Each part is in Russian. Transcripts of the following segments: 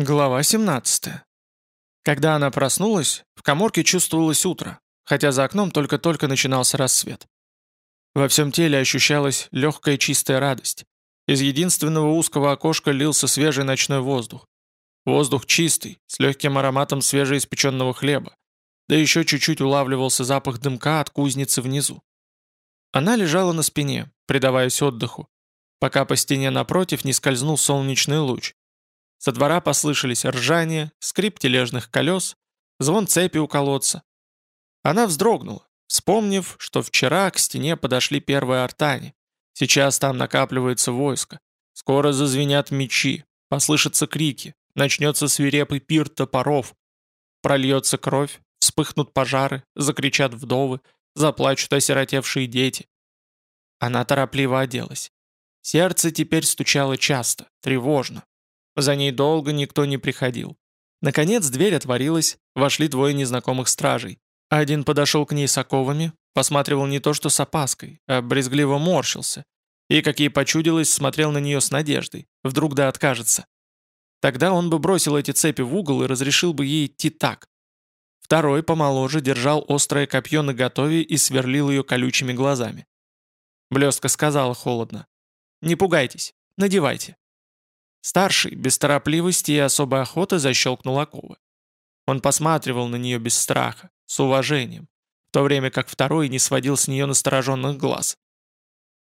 Глава 17. Когда она проснулась, в коморке чувствовалось утро, хотя за окном только-только начинался рассвет. Во всем теле ощущалась легкая чистая радость. Из единственного узкого окошка лился свежий ночной воздух. Воздух чистый, с легким ароматом свежеиспеченного хлеба. Да еще чуть-чуть улавливался запах дымка от кузницы внизу. Она лежала на спине, предаваясь отдыху, пока по стене напротив не скользнул солнечный луч, со двора послышались ржание, скрип тележных колес, звон цепи у колодца. Она вздрогнула, вспомнив, что вчера к стене подошли первые артани. Сейчас там накапливается войско. Скоро зазвенят мечи, послышатся крики, начнется свирепый пир топоров. Прольется кровь, вспыхнут пожары, закричат вдовы, заплачут осиротевшие дети. Она торопливо оделась. Сердце теперь стучало часто, тревожно, за ней долго никто не приходил. Наконец дверь отворилась, вошли двое незнакомых стражей. Один подошел к ней с оковами, посматривал не то что с опаской, а брезгливо морщился. И, как ей почудилось, смотрел на нее с надеждой. Вдруг да откажется. Тогда он бы бросил эти цепи в угол и разрешил бы ей идти так. Второй, помоложе, держал острое копье наготове и сверлил ее колючими глазами. Блестка сказала холодно. «Не пугайтесь, надевайте». Старший, без торопливости и особой охоты, защелкнул оковы. Он посматривал на нее без страха, с уважением, в то время как второй не сводил с нее настороженных глаз.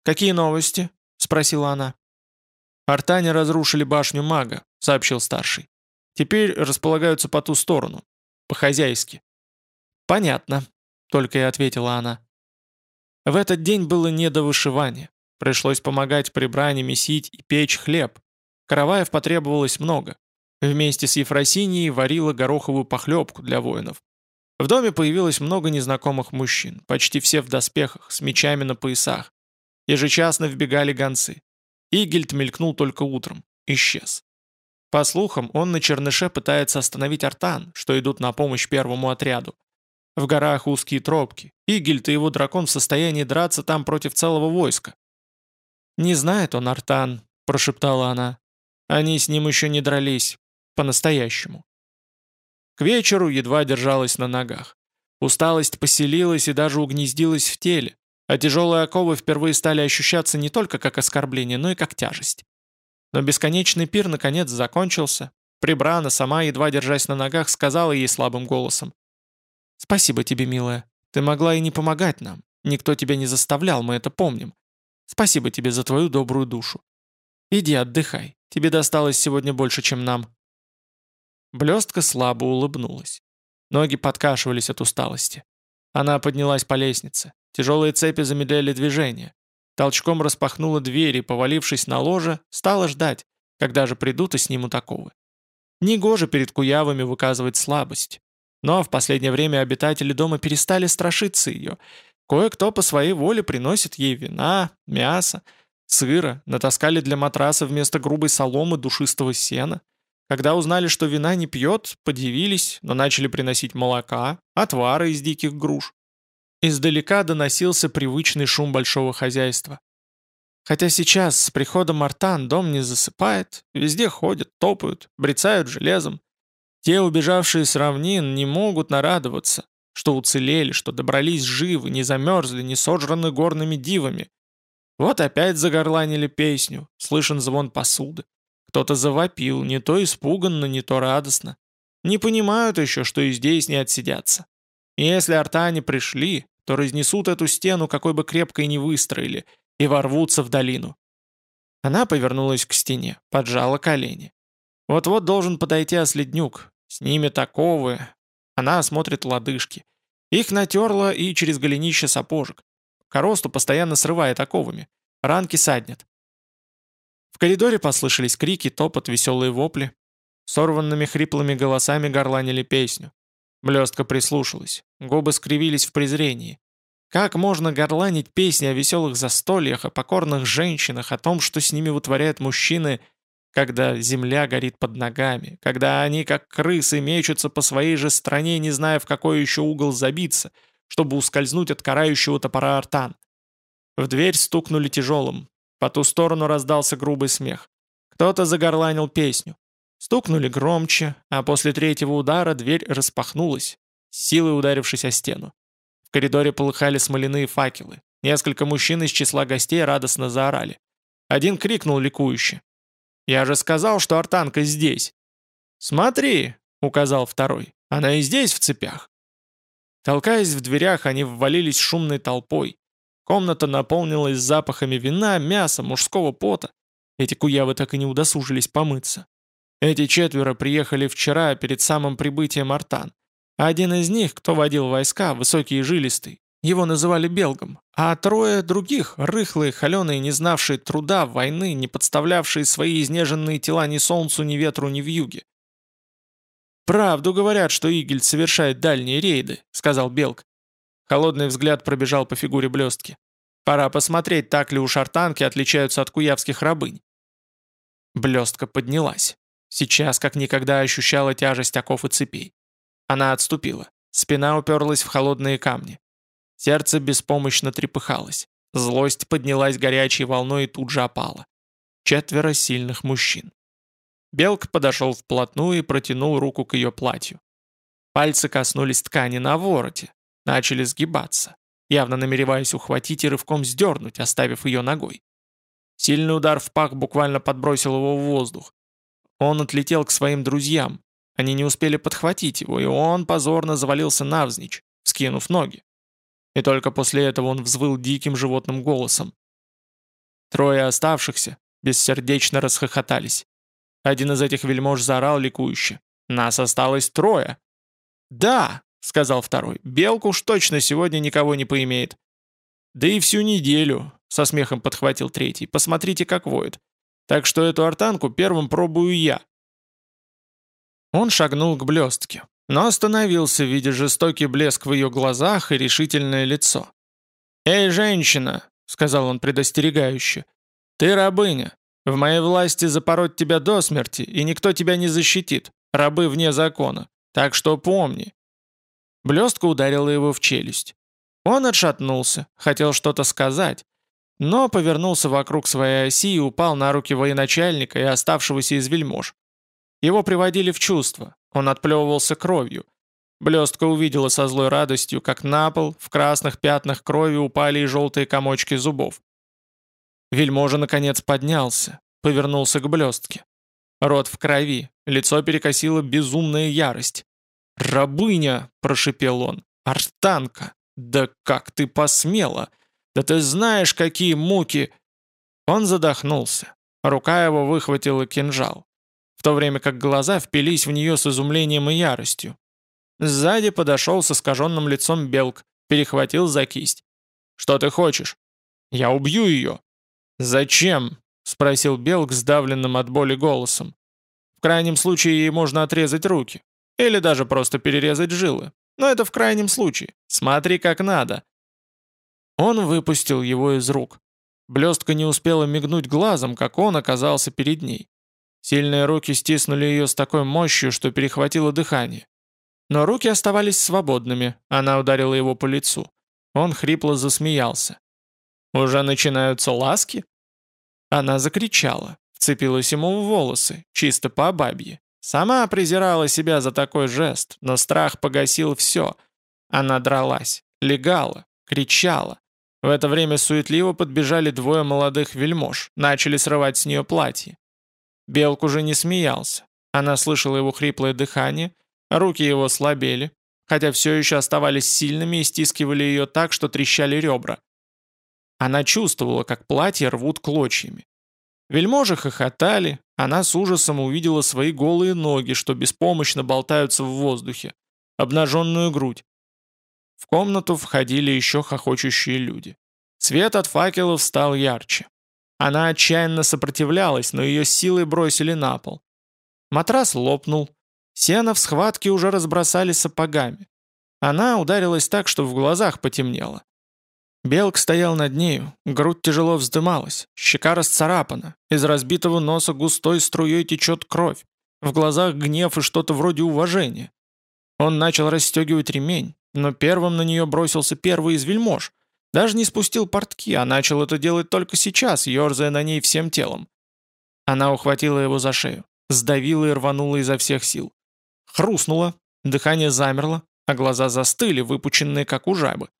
«Какие новости?» — спросила она. «Артане разрушили башню мага», — сообщил старший. «Теперь располагаются по ту сторону. По-хозяйски». «Понятно», — только и ответила она. В этот день было не до вышивания. Пришлось помогать при месить и печь хлеб, Караваев потребовалось много. Вместе с Ефросинией варила гороховую похлебку для воинов. В доме появилось много незнакомых мужчин, почти все в доспехах, с мечами на поясах. Ежечасно вбегали гонцы. Игельд мелькнул только утром. Исчез. По слухам, он на Черныше пытается остановить артан, что идут на помощь первому отряду. В горах узкие тропки. Игельд и его дракон в состоянии драться там против целого войска. «Не знает он артан», — прошептала она. Они с ним еще не дрались. По-настоящему. К вечеру едва держалась на ногах. Усталость поселилась и даже угнездилась в теле, а тяжелые оковы впервые стали ощущаться не только как оскорбление, но и как тяжесть. Но бесконечный пир наконец закончился. Прибрана, сама, едва держась на ногах, сказала ей слабым голосом. «Спасибо тебе, милая. Ты могла и не помогать нам. Никто тебя не заставлял, мы это помним. Спасибо тебе за твою добрую душу. Иди отдыхай. Тебе досталось сегодня больше, чем нам». Блестка слабо улыбнулась. Ноги подкашивались от усталости. Она поднялась по лестнице. Тяжелые цепи замедляли движение. Толчком распахнула дверь и, повалившись на ложе, стала ждать, когда же придут и снимут оковы. Негоже перед куявами выказывать слабость. Но в последнее время обитатели дома перестали страшиться ее. Кое-кто по своей воле приносит ей вина, мясо, сыра, натаскали для матраса вместо грубой соломы душистого сена. Когда узнали, что вина не пьет, подивились, но начали приносить молока, отвары из диких груш. Издалека доносился привычный шум большого хозяйства. Хотя сейчас с приходом артан дом не засыпает, везде ходят, топают, брецают железом. Те, убежавшие с равнин, не могут нарадоваться, что уцелели, что добрались живы, не замерзли, не сожраны горными дивами, вот опять загорланили песню, слышен звон посуды. Кто-то завопил, не то испуганно, не то радостно. Не понимают еще, что и здесь не отсидятся. И если артане пришли, то разнесут эту стену, какой бы крепкой ни выстроили, и ворвутся в долину. Она повернулась к стене, поджала колени. Вот-вот должен подойти оследнюк. С ними таковы. Она осмотрит лодыжки. Их натерла и через голенище сапожек. Коросту постоянно срывает оковами. Ранки саднят. В коридоре послышались крики, топот, веселые вопли. Сорванными хриплыми голосами горланили песню. Блестка прислушалась. Губы скривились в презрении. Как можно горланить песни о веселых застольях, о покорных женщинах, о том, что с ними вытворяют мужчины, когда земля горит под ногами, когда они, как крысы, мечутся по своей же стране, не зная, в какой еще угол забиться — чтобы ускользнуть от карающего топора артан. В дверь стукнули тяжелым. По ту сторону раздался грубый смех. Кто-то загорланил песню. Стукнули громче, а после третьего удара дверь распахнулась, силой ударившись о стену. В коридоре полыхали смоляные факелы. Несколько мужчин из числа гостей радостно заорали. Один крикнул ликующе. «Я же сказал, что артанка здесь!» «Смотри!» — указал второй. «Она и здесь в цепях!» Толкаясь в дверях, они ввалились шумной толпой. Комната наполнилась запахами вина, мяса, мужского пота. Эти куявы так и не удосужились помыться. Эти четверо приехали вчера перед самым прибытием Артан. Один из них, кто водил войска, высокий и жилистый, его называли Белгом, а трое других, рыхлые, холеные, не знавшие труда, войны, не подставлявшие свои изнеженные тела ни солнцу, ни ветру, ни вьюге. «Правду говорят, что Игель совершает дальние рейды», — сказал Белк. Холодный взгляд пробежал по фигуре блестки. «Пора посмотреть, так ли у шартанки отличаются от куявских рабынь». Блестка поднялась. Сейчас как никогда ощущала тяжесть оков и цепей. Она отступила. Спина уперлась в холодные камни. Сердце беспомощно трепыхалось. Злость поднялась горячей волной и тут же опала. Четверо сильных мужчин. Белк подошел вплотную и протянул руку к ее платью. Пальцы коснулись ткани на вороте, начали сгибаться, явно намереваясь ухватить и рывком сдернуть, оставив ее ногой. Сильный удар в пах буквально подбросил его в воздух. Он отлетел к своим друзьям. Они не успели подхватить его, и он позорно завалился навзничь, скинув ноги. И только после этого он взвыл диким животным голосом. Трое оставшихся бессердечно расхохотались. Один из этих вельмож заорал ликующе. «Нас осталось трое!» «Да!» — сказал второй. «Белку уж точно сегодня никого не поимеет». «Да и всю неделю!» — со смехом подхватил третий. «Посмотрите, как воет. Так что эту артанку первым пробую я». Он шагнул к блестке, но остановился, видя жестокий блеск в ее глазах и решительное лицо. «Эй, женщина!» — сказал он предостерегающе. «Ты рабыня. В моей власти запороть тебя до смерти, и никто тебя не защитит. Рабы вне закона. Так что помни». Блестка ударила его в челюсть. Он отшатнулся, хотел что-то сказать, но повернулся вокруг своей оси и упал на руки военачальника и оставшегося из вельмож. Его приводили в чувство, он отплевывался кровью. Блестка увидела со злой радостью, как на пол в красных пятнах крови упали и желтые комочки зубов. Вельможа, наконец, поднялся, повернулся к блестке. Рот в крови, лицо перекосило безумная ярость. «Рабыня!» – прошипел он. «Артанка! Да как ты посмела! Да ты знаешь, какие муки!» Он задохнулся. Рука его выхватила кинжал, в то время как глаза впились в нее с изумлением и яростью. Сзади подошел с искаженным лицом Белк, перехватил за кисть. «Что ты хочешь?» «Я убью ее!» «Зачем?» — спросил Белк сдавленным от боли голосом. «В крайнем случае ей можно отрезать руки. Или даже просто перерезать жилы. Но это в крайнем случае. Смотри как надо». Он выпустил его из рук. Блестка не успела мигнуть глазом, как он оказался перед ней. Сильные руки стиснули ее с такой мощью, что перехватило дыхание. Но руки оставались свободными, она ударила его по лицу. Он хрипло засмеялся. «Уже начинаются ласки?» Она закричала, вцепилась ему в волосы, чисто по бабье. Сама презирала себя за такой жест, но страх погасил все. Она дралась, легала, кричала. В это время суетливо подбежали двое молодых вельмож, начали срывать с нее платье. Белк уже не смеялся. Она слышала его хриплое дыхание, руки его слабели, хотя все еще оставались сильными и стискивали ее так, что трещали ребра. Она чувствовала, как платье рвут клочьями. Вельможи хохотали, она с ужасом увидела свои голые ноги, что беспомощно болтаются в воздухе, обнаженную грудь. В комнату входили еще хохочущие люди. Свет от факелов стал ярче. Она отчаянно сопротивлялась, но ее силой бросили на пол. Матрас лопнул. Сено в схватке уже разбросали сапогами. Она ударилась так, что в глазах потемнело. Белк стоял над нею, грудь тяжело вздымалась, щека расцарапана, из разбитого носа густой струей течет кровь, в глазах гнев и что-то вроде уважения. Он начал расстегивать ремень, но первым на нее бросился первый из вельмож. Даже не спустил портки, а начал это делать только сейчас, ерзая на ней всем телом. Она ухватила его за шею. сдавила и рванула изо всех сил. Хрустнула, дыхание замерло, а глаза застыли, выпученные как у жабы.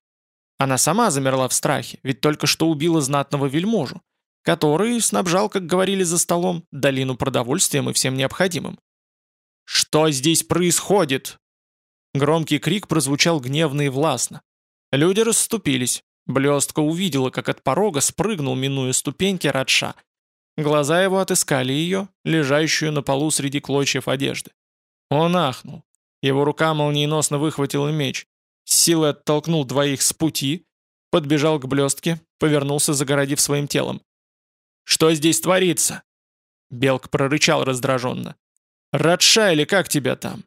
Она сама замерла в страхе, ведь только что убила знатного вельможу, который снабжал, как говорили за столом, долину продовольствием и всем необходимым. «Что здесь происходит?» Громкий крик прозвучал гневно и властно. Люди расступились. Блестка увидела, как от порога спрыгнул, минуя ступеньки, Радша. Глаза его отыскали ее, лежащую на полу среди клочьев одежды. Он ахнул. Его рука молниеносно выхватила меч, с силой оттолкнул двоих с пути, подбежал к блестке, повернулся, загородив своим телом. «Что здесь творится?» Белк прорычал раздраженно. «Радша или как тебя там?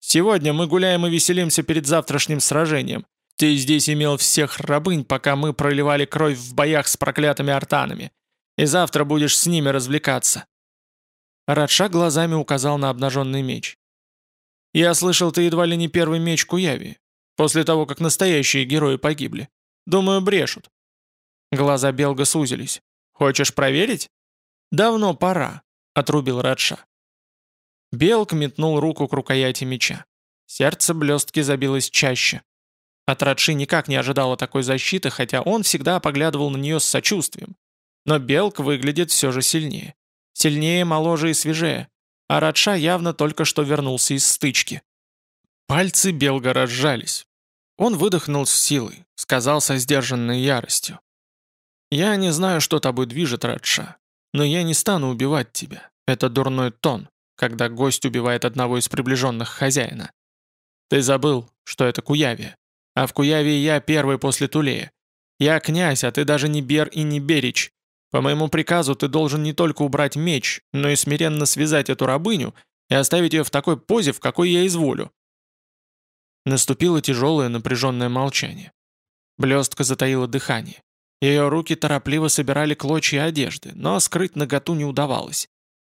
Сегодня мы гуляем и веселимся перед завтрашним сражением. Ты здесь имел всех рабынь, пока мы проливали кровь в боях с проклятыми артанами. И завтра будешь с ними развлекаться». Радша глазами указал на обнаженный меч. «Я слышал, ты едва ли не первый меч Куяви, после того, как настоящие герои погибли. Думаю, брешут». Глаза Белга сузились. «Хочешь проверить?» «Давно пора», — отрубил Радша. Белк метнул руку к рукояти меча. Сердце блестки забилось чаще. От Радши никак не ожидала такой защиты, хотя он всегда поглядывал на нее с сочувствием. Но Белк выглядит все же сильнее. Сильнее, моложе и свежее. А Радша явно только что вернулся из стычки. Пальцы Белга разжались. Он выдохнул с силой, сказал со сдержанной яростью. «Я не знаю, что тобой движет, Радша, но я не стану убивать тебя. Это дурной тон, когда гость убивает одного из приближенных хозяина. Ты забыл, что это Куявия. А в Куявии я первый после Тулея. Я князь, а ты даже не Бер и не Берич. По моему приказу ты должен не только убрать меч, но и смиренно связать эту рабыню и оставить ее в такой позе, в какой я изволю». Наступило тяжелое напряженное молчание. Блестка затаила дыхание. Ее руки торопливо собирали клочья одежды, но скрыть наготу не удавалось.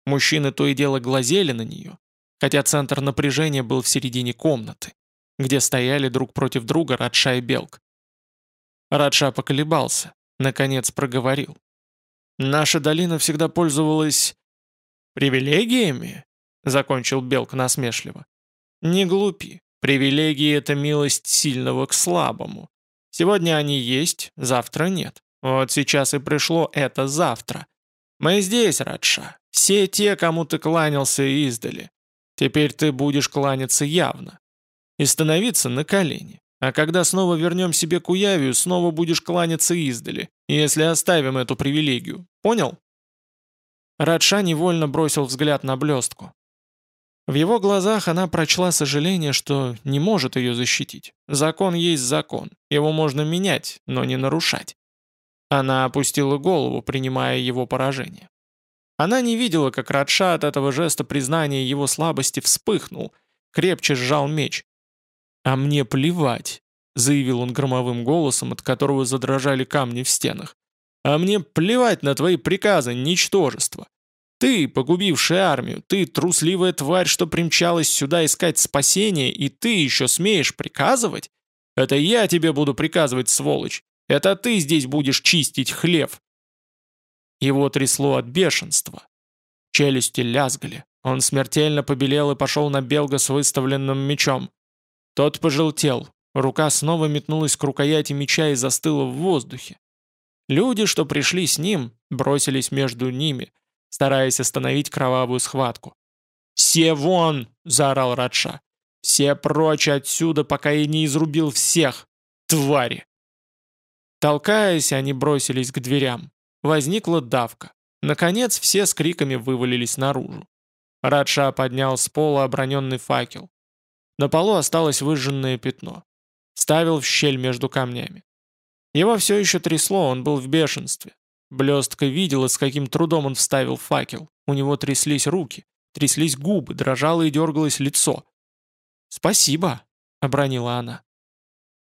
Мужчины то и дело глазели на нее, хотя центр напряжения был в середине комнаты, где стояли друг против друга Радша и Белк. Радша поколебался, наконец проговорил. Наша долина всегда пользовалась... «Привилегиями?» — закончил Белк насмешливо. «Не глупи. Привилегии — это милость сильного к слабому. Сегодня они есть, завтра нет. Вот сейчас и пришло это завтра. Мы здесь, Радша. Все те, кому ты кланялся издали. Теперь ты будешь кланяться явно. И становиться на колени. А когда снова вернем себе Куявию, снова будешь кланяться издали, если оставим эту привилегию. Понял?» Радша невольно бросил взгляд на блестку. В его глазах она прочла сожаление, что не может ее защитить. Закон есть закон, его можно менять, но не нарушать. Она опустила голову, принимая его поражение. Она не видела, как Радша от этого жеста признания его слабости вспыхнул, крепче сжал меч. «А мне плевать», — заявил он громовым голосом, от которого задрожали камни в стенах. «А мне плевать на твои приказы, ничтожество. Ты, погубившая армию, ты, трусливая тварь, что примчалась сюда искать спасения, и ты еще смеешь приказывать? Это я тебе буду приказывать, сволочь. Это ты здесь будешь чистить хлев». Его трясло от бешенства. Челюсти лязгали. Он смертельно побелел и пошел на Белга с выставленным мечом. Тот пожелтел, рука снова метнулась к рукояти меча и застыла в воздухе. Люди, что пришли с ним, бросились между ними, стараясь остановить кровавую схватку. «Все вон!» — заорал Радша. «Все прочь отсюда, пока я не изрубил всех! Твари!» Толкаясь, они бросились к дверям. Возникла давка. Наконец, все с криками вывалились наружу. Радша поднял с пола оброненный факел. На полу осталось выжженное пятно. Ставил в щель между камнями. Его все еще трясло, он был в бешенстве. Блестка видела, с каким трудом он вставил факел. У него тряслись руки, тряслись губы, дрожало и дергалось лицо. «Спасибо», — обронила она.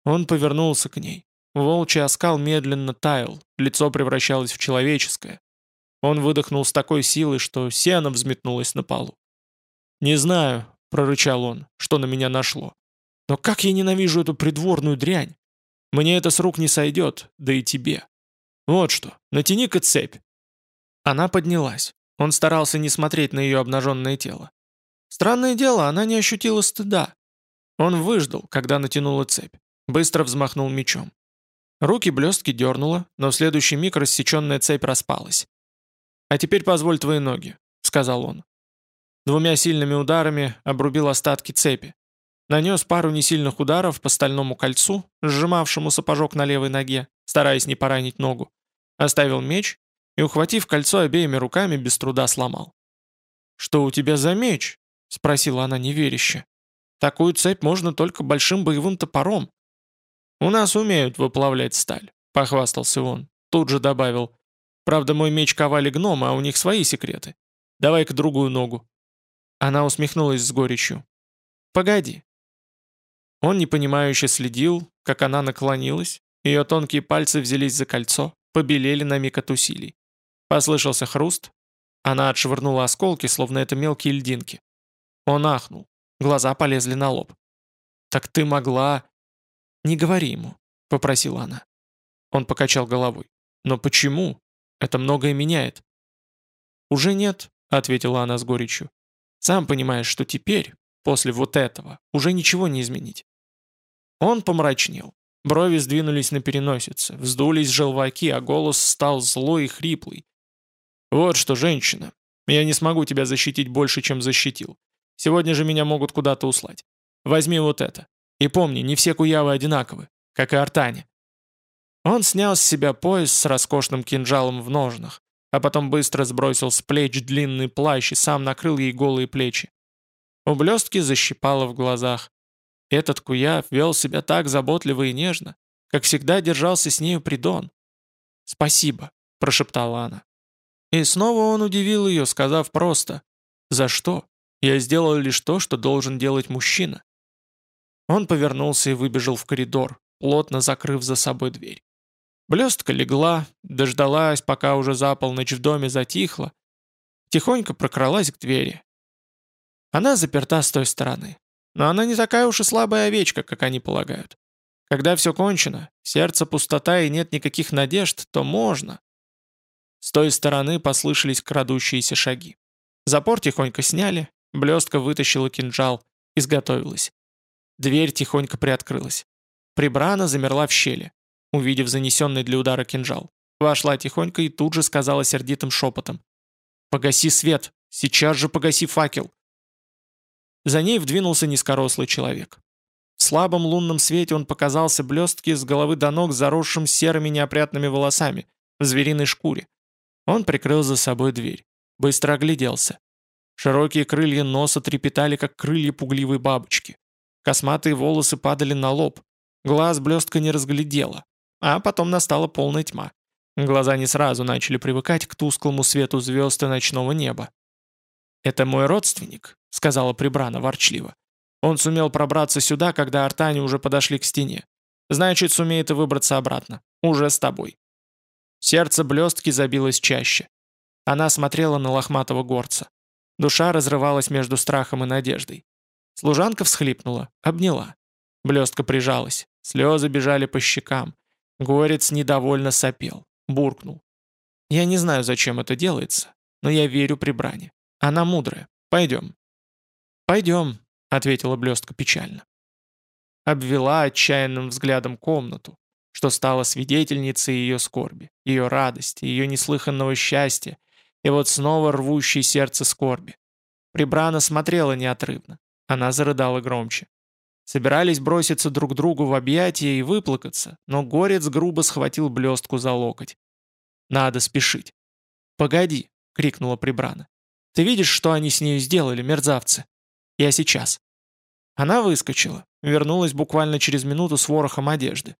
Он повернулся к ней. Волчий оскал медленно таял, лицо превращалось в человеческое. Он выдохнул с такой силой, что сено взметнулось на полу. «Не знаю, — прорычал он, — что на меня нашло. «Но как я ненавижу эту придворную дрянь! Мне это с рук не сойдет, да и тебе. Вот что, натяни-ка цепь». Она поднялась. Он старался не смотреть на ее обнаженное тело. Странное дело, она не ощутила стыда. Он выждал, когда натянула цепь. Быстро взмахнул мечом. Руки блестки дернуло, но в следующий миг рассеченная цепь распалась. «А теперь позволь твои ноги», — сказал он. Двумя сильными ударами обрубил остатки цепи. Нанес пару несильных ударов по стальному кольцу, сжимавшему сапожок на левой ноге, стараясь не поранить ногу. Оставил меч и, ухватив кольцо обеими руками, без труда сломал. «Что у тебя за меч?» — спросила она неверяще. «Такую цепь можно только большим боевым топором». «У нас умеют выплавлять сталь», — похвастался он. Тут же добавил. «Правда, мой меч ковали гномы, а у них свои секреты. Давай-ка другую ногу». Она усмехнулась с горечью. «Погоди». Он непонимающе следил, как она наклонилась, ее тонкие пальцы взялись за кольцо, побелели на миг от усилий. Послышался хруст. Она отшвырнула осколки, словно это мелкие льдинки. Он ахнул. Глаза полезли на лоб. «Так ты могла...» «Не говори ему», — попросила она. Он покачал головой. «Но почему? Это многое меняет». «Уже нет», — ответила она с горечью. «Сам понимаешь, что теперь, после вот этого, уже ничего не изменить». Он помрачнел. Брови сдвинулись на переносице, вздулись желваки, а голос стал злой и хриплый. «Вот что, женщина, я не смогу тебя защитить больше, чем защитил. Сегодня же меня могут куда-то услать. Возьми вот это. И помни, не все куявы одинаковы, как и артане». Он снял с себя пояс с роскошным кинжалом в ножнах, а потом быстро сбросил с плеч длинный плащ и сам накрыл ей голые плечи. У блестки защипало в глазах. Этот Куяв вел себя так заботливо и нежно, как всегда держался с нею придон. «Спасибо», — прошептала она. И снова он удивил ее, сказав просто «За что? Я сделал лишь то, что должен делать мужчина». Он повернулся и выбежал в коридор, плотно закрыв за собой дверь. Блестка легла, дождалась, пока уже за полночь в доме затихло, тихонько прокралась к двери. Она заперта с той стороны. Но она не такая уж и слабая овечка, как они полагают. Когда все кончено, сердце пустота и нет никаких надежд, то можно. С той стороны послышались крадущиеся шаги. Запор тихонько сняли, блестка вытащила кинжал, изготовилась. Дверь тихонько приоткрылась. Прибрана замерла в щели, увидев занесенный для удара кинжал. Вошла тихонько и тут же сказала сердитым шепотом. «Погаси свет! Сейчас же погаси факел!» За ней вдвинулся низкорослый человек. В слабом лунном свете он показался блестки с головы до ног заросшим серыми неопрятными волосами, в звериной шкуре. Он прикрыл за собой дверь. Быстро огляделся. Широкие крылья носа трепетали, как крылья пугливой бабочки. Косматые волосы падали на лоб. Глаз блестка не разглядела. А потом настала полная тьма. Глаза не сразу начали привыкать к тусклому свету звезд и ночного неба. «Это мой родственник», — сказала Прибрана ворчливо. «Он сумел пробраться сюда, когда артане уже подошли к стене. Значит, сумеет и выбраться обратно. Уже с тобой». Сердце блестки забилось чаще. Она смотрела на лохматого горца. Душа разрывалась между страхом и надеждой. Служанка всхлипнула, обняла. Блестка прижалась, слезы бежали по щекам. Горец недовольно сопел, буркнул. «Я не знаю, зачем это делается, но я верю Прибране. Она мудрая. Пойдем». «Пойдем», — ответила блестка печально. Обвела отчаянным взглядом комнату, что стала свидетельницей ее скорби, ее радости, ее неслыханного счастья, и вот снова рвущей сердце скорби. Прибрана смотрела неотрывно. Она зарыдала громче. Собирались броситься друг другу в объятия и выплакаться, но горец грубо схватил блестку за локоть. «Надо спешить». «Погоди!» — крикнула Прибрана. Ты видишь, что они с ней сделали, мерзавцы? Я сейчас». Она выскочила, вернулась буквально через минуту с ворохом одежды.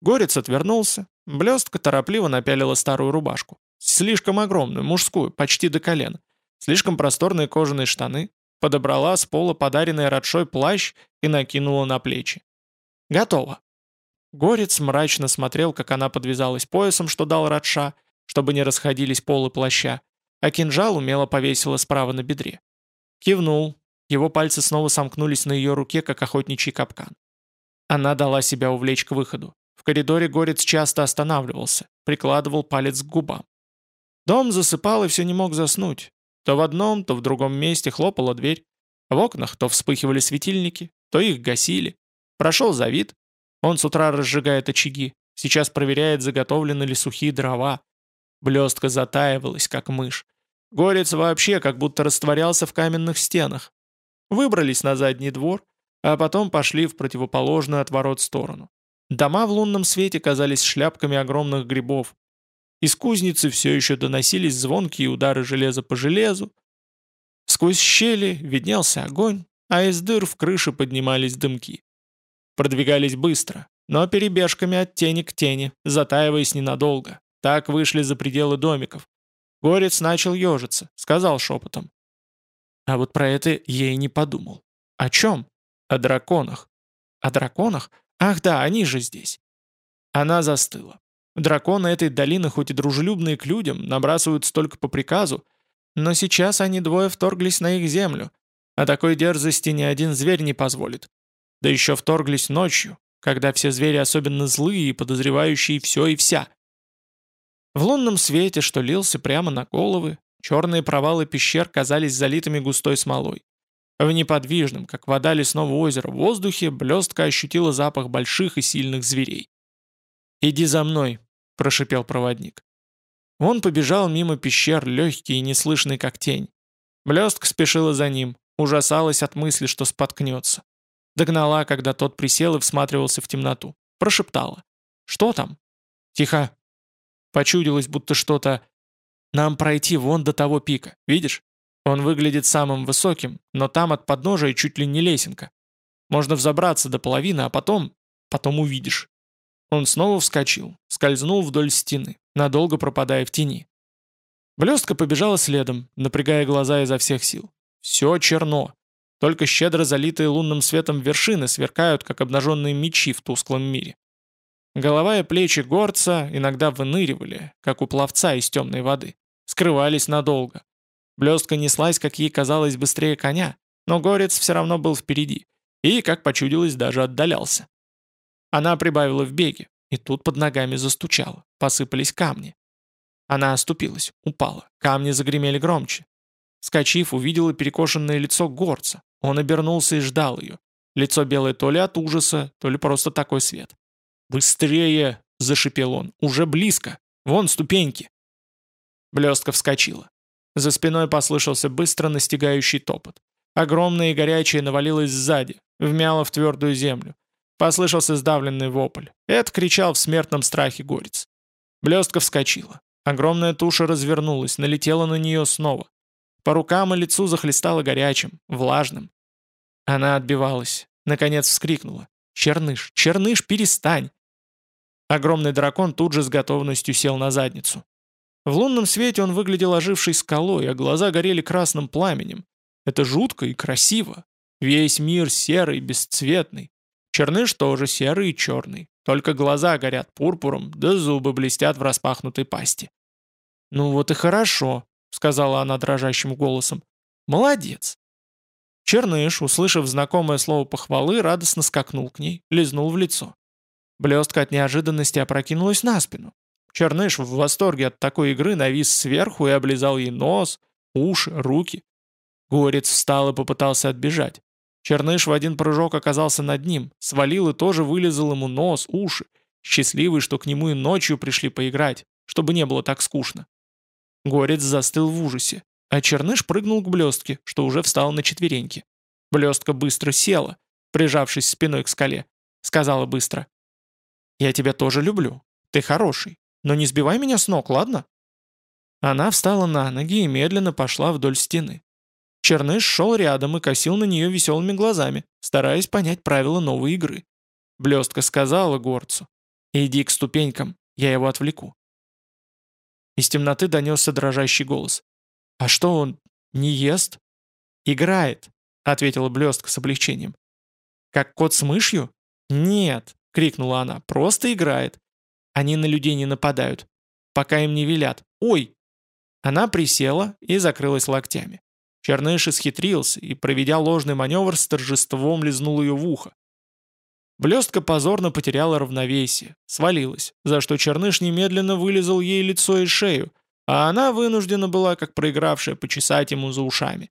Горец отвернулся, блестка торопливо напялила старую рубашку. Слишком огромную, мужскую, почти до колена. Слишком просторные кожаные штаны. Подобрала с пола подаренный Радшой плащ и накинула на плечи. Готово. Горец мрачно смотрел, как она подвязалась поясом, что дал Радша, чтобы не расходились полы плаща, а кинжал умело повесила справа на бедре. Кивнул, его пальцы снова сомкнулись на ее руке, как охотничий капкан. Она дала себя увлечь к выходу. В коридоре горец часто останавливался, прикладывал палец к губам. Дом засыпал и все не мог заснуть. То в одном, то в другом месте хлопала дверь. В окнах то вспыхивали светильники, то их гасили. Прошел Завид. Он с утра разжигает очаги. Сейчас проверяет, заготовлены ли сухие дрова. Блестка затаивалась, как мышь. Горец вообще как будто растворялся в каменных стенах. Выбрались на задний двор, а потом пошли в противоположную от ворот сторону. Дома в лунном свете казались шляпками огромных грибов. Из кузницы все еще доносились звонкие удары железа по железу. Сквозь щели виднелся огонь, а из дыр в крыше поднимались дымки. Продвигались быстро, но перебежками от тени к тени, затаиваясь ненадолго. Так вышли за пределы домиков. Горец начал ежиться, сказал шепотом. А вот про это я и не подумал. О чем? О драконах. О драконах? Ах да, они же здесь. Она застыла. Драконы этой долины хоть и дружелюбные к людям, набрасываются только по приказу, но сейчас они двое вторглись на их землю, а такой дерзости ни один зверь не позволит. Да еще вторглись ночью, когда все звери особенно злые и подозревающие все и вся. В лунном свете, что лился прямо на головы, черные провалы пещер казались залитыми густой смолой. В неподвижном, как вода лесного озера, в воздухе блестка ощутила запах больших и сильных зверей. «Иди за мной», — прошипел проводник. Он побежал мимо пещер, легкий и неслышный, как тень. Блестка спешила за ним, ужасалась от мысли, что споткнется. Догнала, когда тот присел и всматривался в темноту. Прошептала. «Что там?» «Тихо». Почудилось, будто что-то... «Нам пройти вон до того пика, видишь? Он выглядит самым высоким, но там от подножия чуть ли не лесенка. Можно взобраться до половины, а потом... потом увидишь. Он снова вскочил, скользнул вдоль стены, надолго пропадая в тени. Блестка побежала следом, напрягая глаза изо всех сил. Все черно. Только щедро залитые лунным светом вершины сверкают, как обнаженные мечи в тусклом мире. Голова и плечи горца иногда выныривали, как у пловца из темной воды. Скрывались надолго. Блестка неслась, как ей казалось, быстрее коня, но горец все равно был впереди и, как почудилось, даже отдалялся. Она прибавила в беге, и тут под ногами застучало, посыпались камни. Она оступилась, упала, камни загремели громче. Скочив, увидела перекошенное лицо горца. Он обернулся и ждал ее. Лицо белое то ли от ужаса, то ли просто такой свет. «Быстрее!» — зашипел он. «Уже близко! Вон ступеньки!» Блестка вскочила. За спиной послышался быстро настигающий топот. Огромное и горячее навалилось сзади, вмяло в твердую землю. Послышался сдавленный вопль. Эд кричал в смертном страхе горец. Блестка вскочила. Огромная туша развернулась, налетела на нее снова. По рукам и лицу захлестала горячим, влажным. Она отбивалась. Наконец вскрикнула. «Черныш! Черныш, перестань!» Огромный дракон тут же с готовностью сел на задницу. В лунном свете он выглядел ожившей скалой, а глаза горели красным пламенем. Это жутко и красиво. Весь мир серый, бесцветный. Черныш тоже серый и черный. Только глаза горят пурпуром, да зубы блестят в распахнутой пасти. «Ну вот и хорошо», — сказала она дрожащим голосом. «Молодец». Черныш, услышав знакомое слово похвалы, радостно скакнул к ней, лизнул в лицо. Блестка от неожиданности опрокинулась на спину. Черныш в восторге от такой игры навис сверху и облизал ей нос, уши, руки. Горец встал и попытался отбежать. Черныш в один прыжок оказался над ним, свалил и тоже вылезал ему нос, уши, счастливый, что к нему и ночью пришли поиграть, чтобы не было так скучно. Горец застыл в ужасе, а Черныш прыгнул к блестке, что уже встал на четвереньки. Блестка быстро села, прижавшись спиной к скале. Сказала быстро. «Я тебя тоже люблю. Ты хороший. Но не сбивай меня с ног, ладно?» Она встала на ноги и медленно пошла вдоль стены. Черныш шел рядом и косил на нее веселыми глазами, стараясь понять правила новой игры. Блестка сказала горцу. «Иди к ступенькам, я его отвлеку». Из темноты донесся дрожащий голос. «А что он, не ест?» «Играет», — ответила блестка с облегчением. «Как кот с мышью?» «Нет», — крикнула она, — «просто играет. Они на людей не нападают. Пока им не велят. Ой!» Она присела и закрылась локтями. Черныш исхитрился и, проведя ложный маневр, с торжеством лизнул ее в ухо. Блестка позорно потеряла равновесие, свалилась, за что Черныш немедленно вылезал ей лицо и шею, а она вынуждена была, как проигравшая, почесать ему за ушами.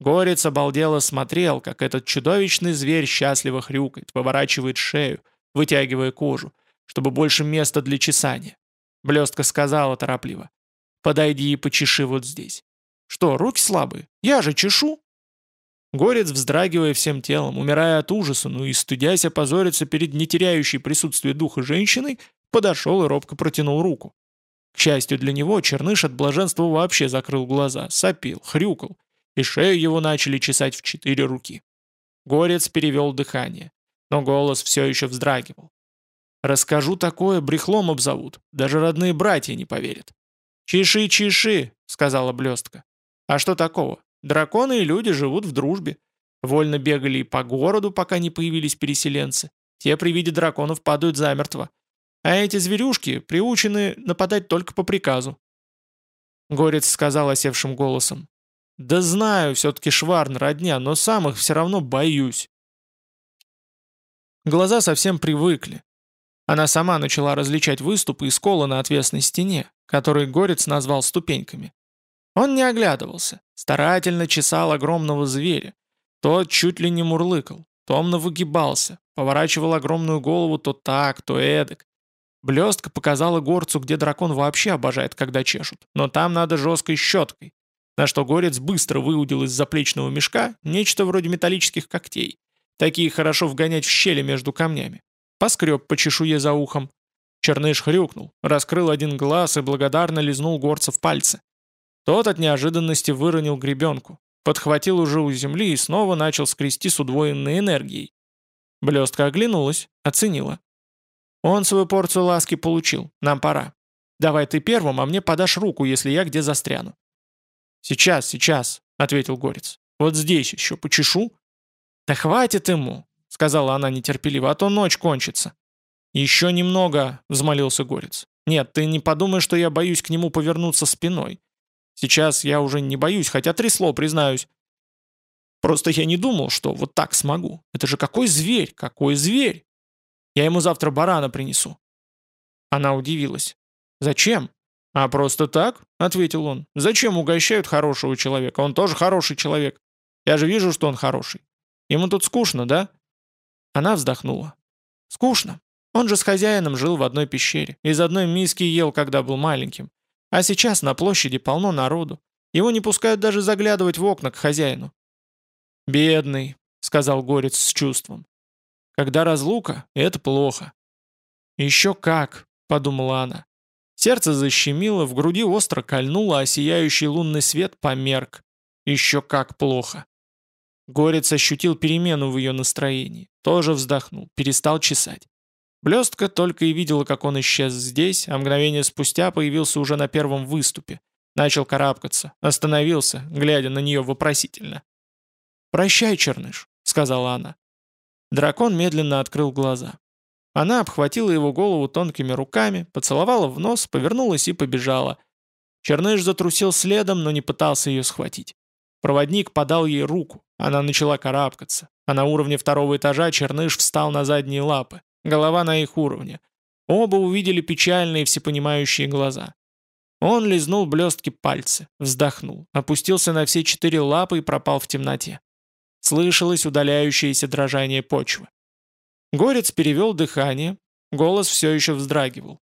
Горец обалдело смотрел, как этот чудовищный зверь счастливо хрюкает, поворачивает шею, вытягивая кожу, чтобы больше места для чесания. Блестка сказала торопливо. «Подойди и почеши вот здесь». «Что, руки слабые? Я же чешу!» Горец, вздрагивая всем телом, умирая от ужаса, ну и стыдясь опозориться перед не теряющей присутствие духа женщиной, подошел и робко протянул руку. К счастью для него, Черныш от блаженства вообще закрыл глаза, сопил, хрюкал, и шею его начали чесать в четыре руки. Горец перевел дыхание, но голос все еще вздрагивал. Расскажу такое, брехлом обзовут. Даже родные братья не поверят. «Чеши, чеши», — сказала блестка. «А что такого? Драконы и люди живут в дружбе. Вольно бегали и по городу, пока не появились переселенцы. Те при виде драконов падают замертво. А эти зверюшки приучены нападать только по приказу». Горец сказал осевшим голосом. «Да знаю, все-таки Шварн родня, но сам их все равно боюсь». Глаза совсем привыкли, она сама начала различать выступы и сколы на отвесной стене, которые Горец назвал ступеньками. Он не оглядывался, старательно чесал огромного зверя. Тот чуть ли не мурлыкал, томно выгибался, поворачивал огромную голову то так, то эдак. Блестка показала горцу, где дракон вообще обожает, когда чешут, но там надо жесткой щеткой, на что горец быстро выудил из заплечного мешка нечто вроде металлических когтей. Такие хорошо вгонять в щели между камнями. Поскреб по чешуе за ухом. Черныш хрюкнул, раскрыл один глаз и благодарно лизнул горца в пальцы. Тот от неожиданности выронил гребенку, подхватил уже у земли и снова начал скрести с удвоенной энергией. Блестка оглянулась, оценила. Он свою порцию ласки получил, нам пора. Давай ты первым, а мне подашь руку, если я где застряну. Сейчас, сейчас, ответил Горец. Вот здесь еще почешу. Да хватит ему, сказала она нетерпеливо, а то ночь кончится. «Еще немного», — взмолился Горец. «Нет, ты не подумай, что я боюсь к нему повернуться спиной. Сейчас я уже не боюсь, хотя трясло, признаюсь. Просто я не думал, что вот так смогу. Это же какой зверь, какой зверь! Я ему завтра барана принесу». Она удивилась. «Зачем?» «А просто так?» — ответил он. «Зачем угощают хорошего человека? Он тоже хороший человек. Я же вижу, что он хороший. Ему тут скучно, да?» Она вздохнула. «Скучно. Он же с хозяином жил в одной пещере. Из одной миски ел, когда был маленьким. А сейчас на площади полно народу. Его не пускают даже заглядывать в окна к хозяину». «Бедный», — сказал Горец с чувством. «Когда разлука, это плохо». «Еще как», — подумала она. Сердце защемило, в груди остро кольнуло, а сияющий лунный свет померк. Еще как плохо. Горец ощутил перемену в ее настроении. Тоже вздохнул, перестал чесать. Блестка только и видела, как он исчез здесь, а мгновение спустя появился уже на первом выступе. Начал карабкаться, остановился, глядя на нее вопросительно. «Прощай, Черныш», — сказала она. Дракон медленно открыл глаза. Она обхватила его голову тонкими руками, поцеловала в нос, повернулась и побежала. Черныш затрусил следом, но не пытался ее схватить. Проводник подал ей руку, она начала карабкаться, а на уровне второго этажа Черныш встал на задние лапы, голова на их уровне. Оба увидели печальные всепонимающие глаза. Он лизнул блестки пальцы, вздохнул, опустился на все четыре лапы и пропал в темноте. Слышалось удаляющееся дрожание почвы. Горец перевел дыхание, голос все еще вздрагивал.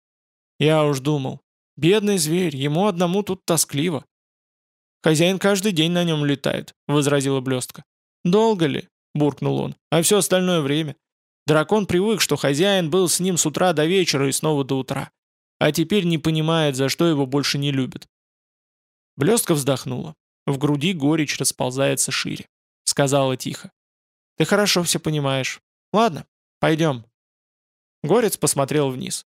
«Я уж думал, бедный зверь, ему одному тут тоскливо. «Хозяин каждый день на нем летает», — возразила блестка. «Долго ли?» — буркнул он. «А все остальное время?» Дракон привык, что хозяин был с ним с утра до вечера и снова до утра. А теперь не понимает, за что его больше не любят. Блестка вздохнула. В груди горечь расползается шире. Сказала тихо. «Ты хорошо все понимаешь. Ладно, пойдем». Горец посмотрел вниз.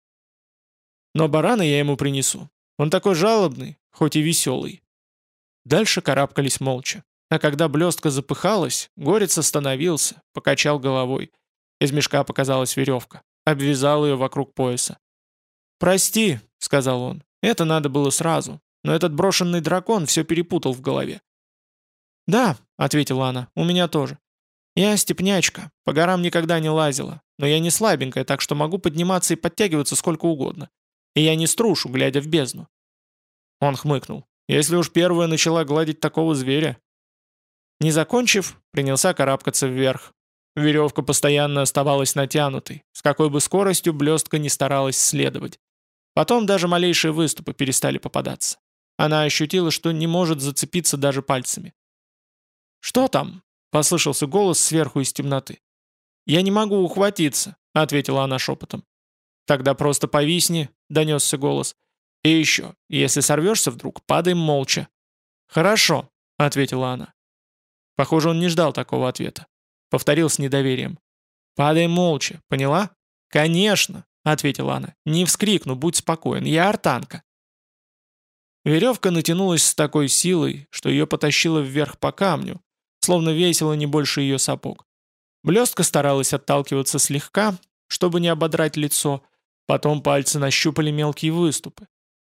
«Но барана я ему принесу. Он такой жалобный, хоть и веселый. Дальше карабкались молча. А когда блестка запыхалась, горец остановился, покачал головой. Из мешка показалась веревка. Обвязал ее вокруг пояса. «Прости», — сказал он, — «это надо было сразу, но этот брошенный дракон все перепутал в голове». «Да», — ответила она, — «у меня тоже. Я степнячка, по горам никогда не лазила, но я не слабенькая, так что могу подниматься и подтягиваться сколько угодно. И я не струшу, глядя в бездну. Он хмыкнул. «Если уж первая начала гладить такого зверя». Не закончив, принялся карабкаться вверх. Веревка постоянно оставалась натянутой, с какой бы скоростью блестка не старалась следовать. Потом даже малейшие выступы перестали попадаться. Она ощутила, что не может зацепиться даже пальцами. «Что там?» — послышался голос сверху из темноты. «Я не могу ухватиться», — ответила она шепотом. «Тогда просто повисни», — донесся голос. «И еще, если сорвешься вдруг, падай молча». «Хорошо», — ответила она. Похоже, он не ждал такого ответа. Повторил с недоверием. «Падай молча, поняла?» «Конечно», — ответила она. «Не вскрикну, будь спокоен, я артанка». Веревка натянулась с такой силой, что ее потащило вверх по камню, словно весило не больше ее сапог. Блестка старалась отталкиваться слегка, чтобы не ободрать лицо, потом пальцы нащупали мелкие выступы.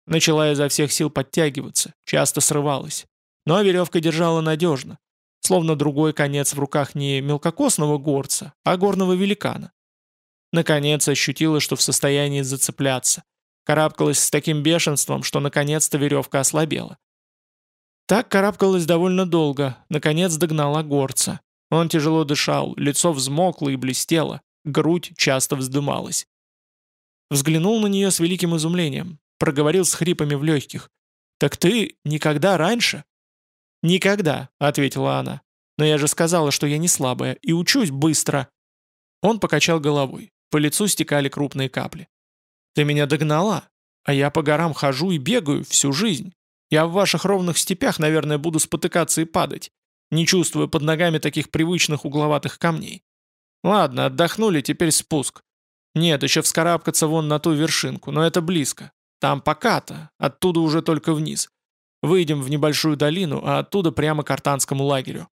Начала изо всех сил подтягиваться, часто срывалась. Но веревка держала надежно, словно другой конец в руках не мелкокосного горца, а горного великана. Наконец ощутила, что в состоянии зацепляться. Карабкалась с таким бешенством, что наконец-то веревка ослабела. Так карабкалась довольно долго, наконец догнала горца. Он тяжело дышал, лицо взмокло и блестело, грудь часто вздымалась. Взглянул на нее с великим изумлением, проговорил с хрипами в легких. «Так ты никогда раньше?» «Никогда», — ответила она. «Но я же сказала, что я не слабая, и учусь быстро». Он покачал головой. По лицу стекали крупные капли. «Ты меня догнала, а я по горам хожу и бегаю всю жизнь. Я в ваших ровных степях, наверное, буду спотыкаться и падать, не чувствуя под ногами таких привычных угловатых камней. Ладно, отдохнули, теперь спуск. Нет, еще вскарабкаться вон на ту вершинку, но это близко. Там поката, оттуда уже только вниз. Выйдем в небольшую долину, а оттуда прямо к артанскому лагерю.